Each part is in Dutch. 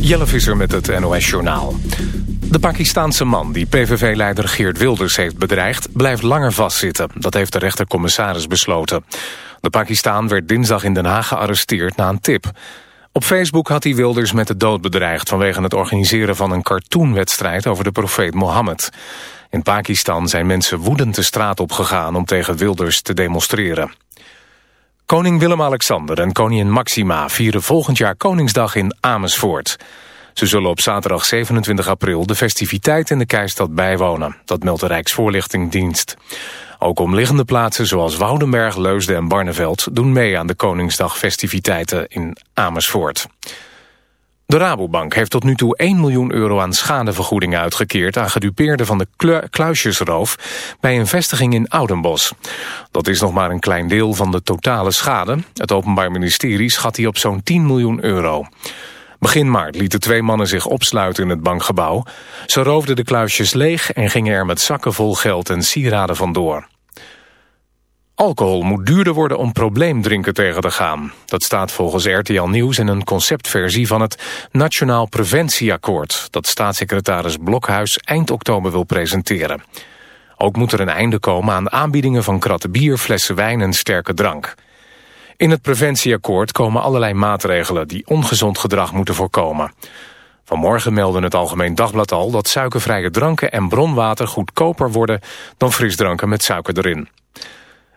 Jelle Visser met het NOS-journaal. De Pakistaanse man die PVV-leider Geert Wilders heeft bedreigd... blijft langer vastzitten. Dat heeft de rechtercommissaris besloten. De Pakistaan werd dinsdag in Den Haag gearresteerd na een tip. Op Facebook had hij Wilders met de dood bedreigd... vanwege het organiseren van een cartoonwedstrijd over de profeet Mohammed. In Pakistan zijn mensen woedend de straat opgegaan... om tegen Wilders te demonstreren. Koning Willem-Alexander en koningin Maxima vieren volgend jaar Koningsdag in Amersfoort. Ze zullen op zaterdag 27 april de festiviteit in de Keistad bijwonen. Dat meldt de Rijksvoorlichtingdienst. Ook omliggende plaatsen zoals Woudenberg, Leusden en Barneveld... doen mee aan de Koningsdag-festiviteiten in Amersfoort. De Rabobank heeft tot nu toe 1 miljoen euro aan schadevergoedingen uitgekeerd... aan gedupeerden van de kluisjesroof bij een vestiging in Oudenbos. Dat is nog maar een klein deel van de totale schade. Het Openbaar Ministerie schat die op zo'n 10 miljoen euro. Begin maart lieten twee mannen zich opsluiten in het bankgebouw. Ze roofden de kluisjes leeg en gingen er met zakken vol geld en sieraden vandoor. Alcohol moet duurder worden om probleemdrinken tegen te gaan. Dat staat volgens RTL Nieuws in een conceptversie van het Nationaal Preventieakkoord... dat staatssecretaris Blokhuis eind oktober wil presenteren. Ook moet er een einde komen aan aanbiedingen van kratten bier, flessen wijn en sterke drank. In het preventieakkoord komen allerlei maatregelen die ongezond gedrag moeten voorkomen. Vanmorgen meldde het Algemeen Dagblad al dat suikervrije dranken en bronwater goedkoper worden dan frisdranken met suiker erin.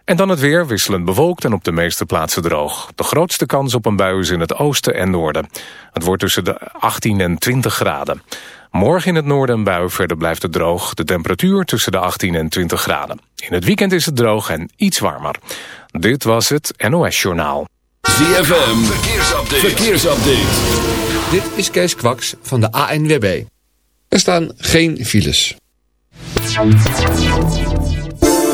En dan het weer, wisselend bewolkt en op de meeste plaatsen droog. De grootste kans op een bui is in het oosten en noorden. Het wordt tussen de 18 en 20 graden. Morgen in het noorden een bui, verder blijft het droog. De temperatuur tussen de 18 en 20 graden. In het weekend is het droog en iets warmer. Dit was het NOS Journaal. ZFM, verkeersupdate. verkeersupdate. Dit is Kees Kwaks van de ANWB. Er staan geen files.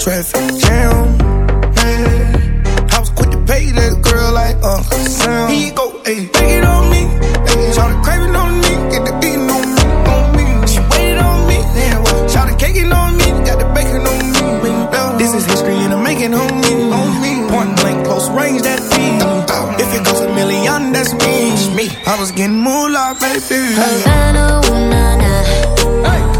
traffic jam. Man, I was quick to pay that girl like a sound. Here you go, hey, take it on me. Hey, shout the craving on me, get the beating on me, on me. She waited on me, then what? Shout the caking on me, got the bacon on me. This is history and I'm making homie, on me. Point blank, close range, that beat. If it goes a million, that's me. me. I was getting like baby. Havana, ooh, na. Hey.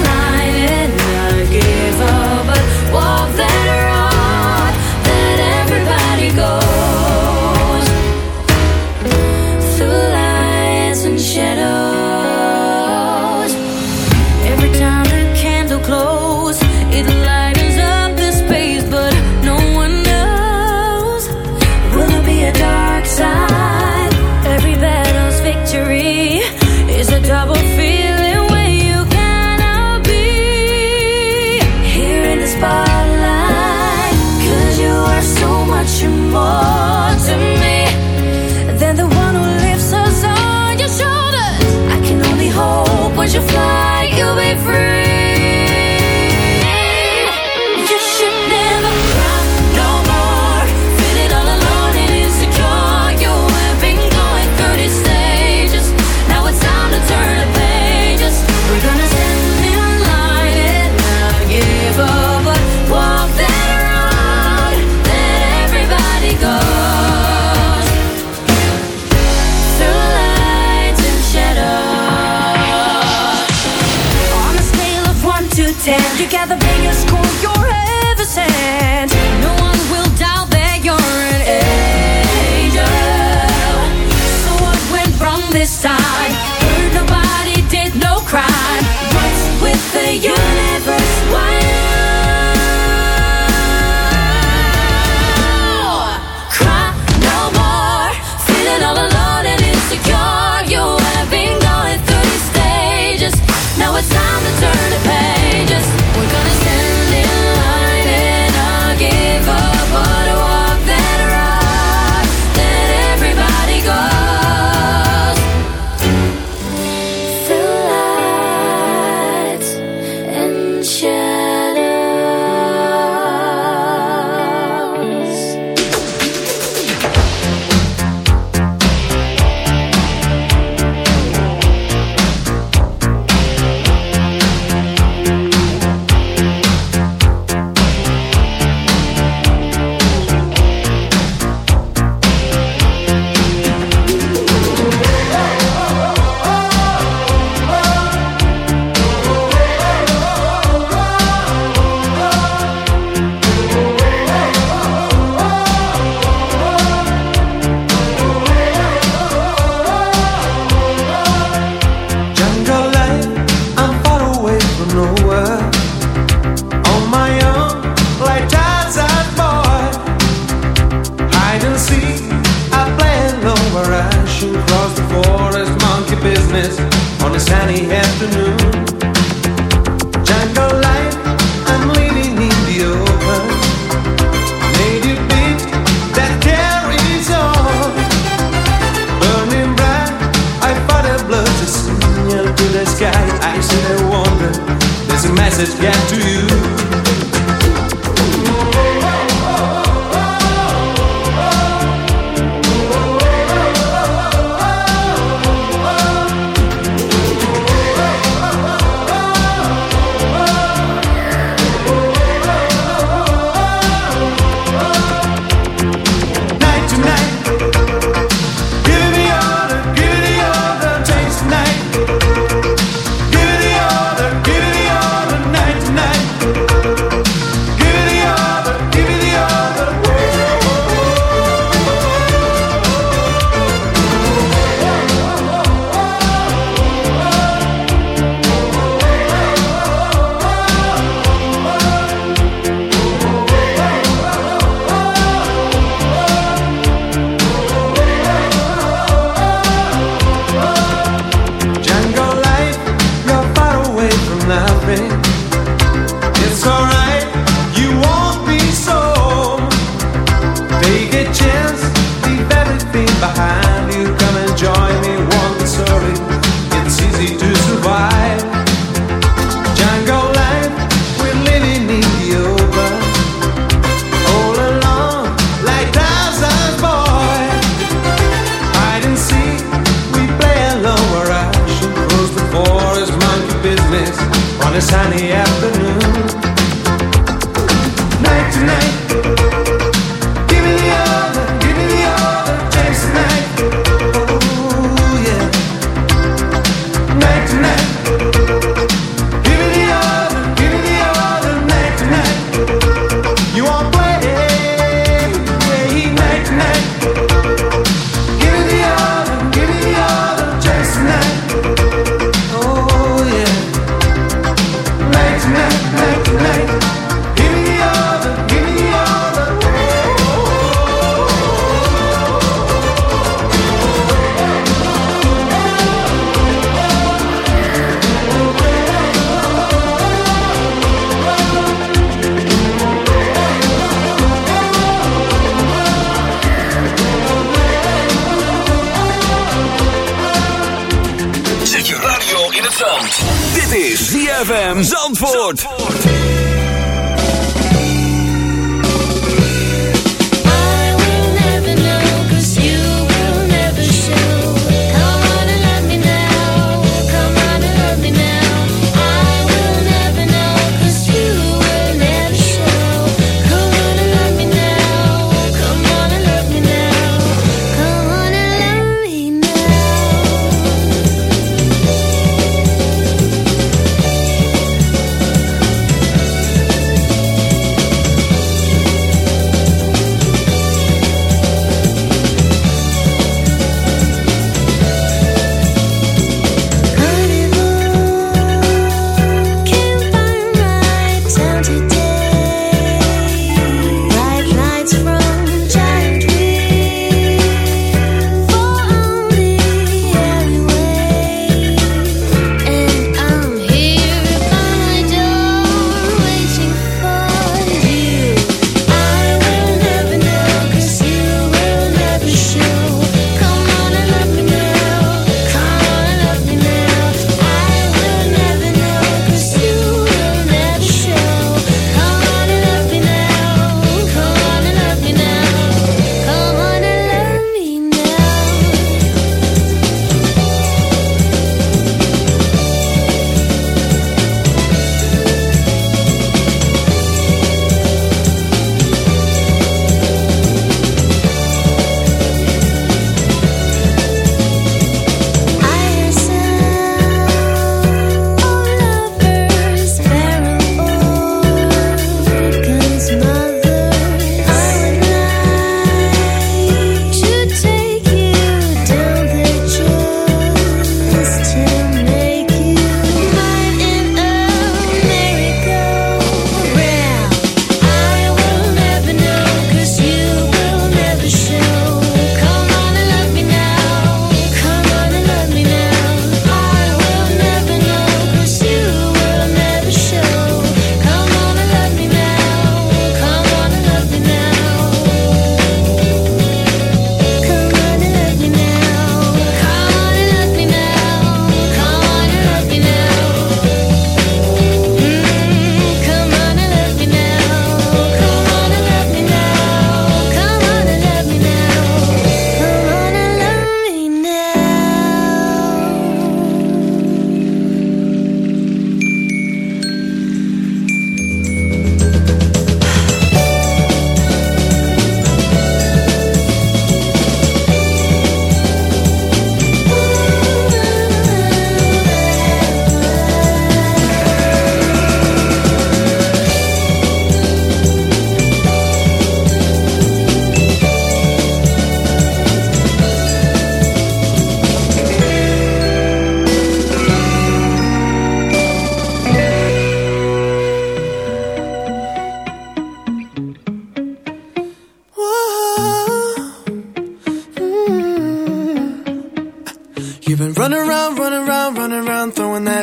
the biggest you're ever sent. No one will doubt that you're an angel. So what went wrong this time? Heard nobody did no crime. What's with the universe? Why? Now it's time to turn it back. message get to you?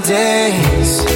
days.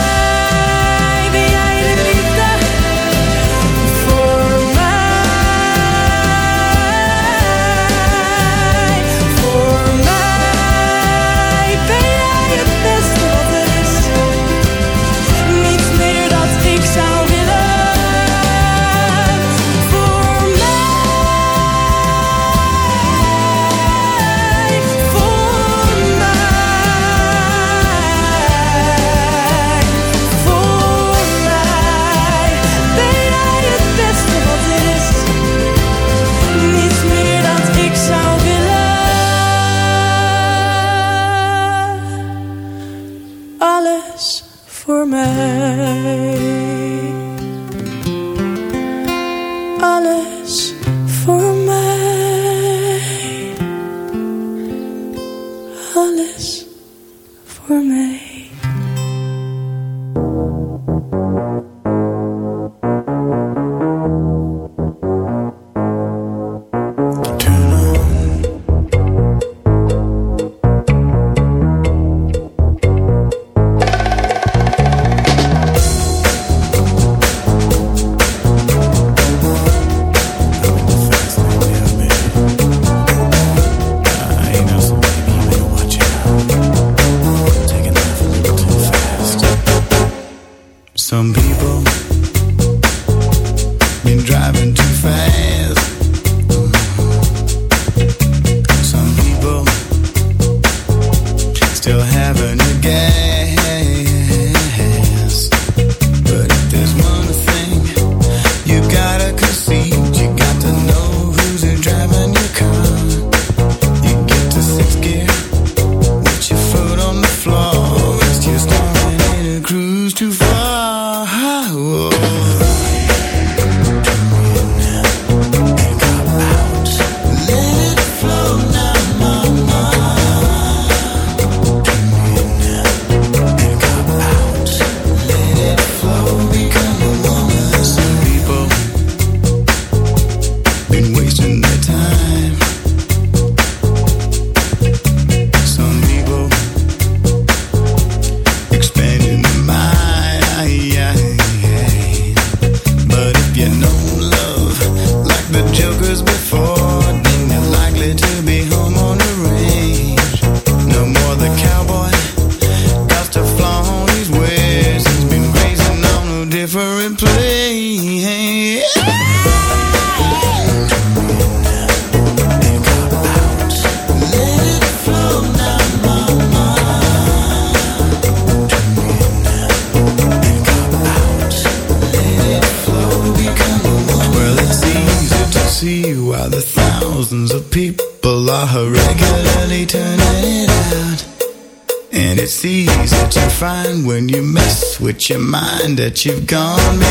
That you've gone